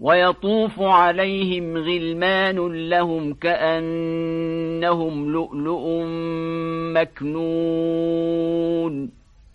ويطوف عليهم غلمان لهم كأنهم لؤلؤ مكنون.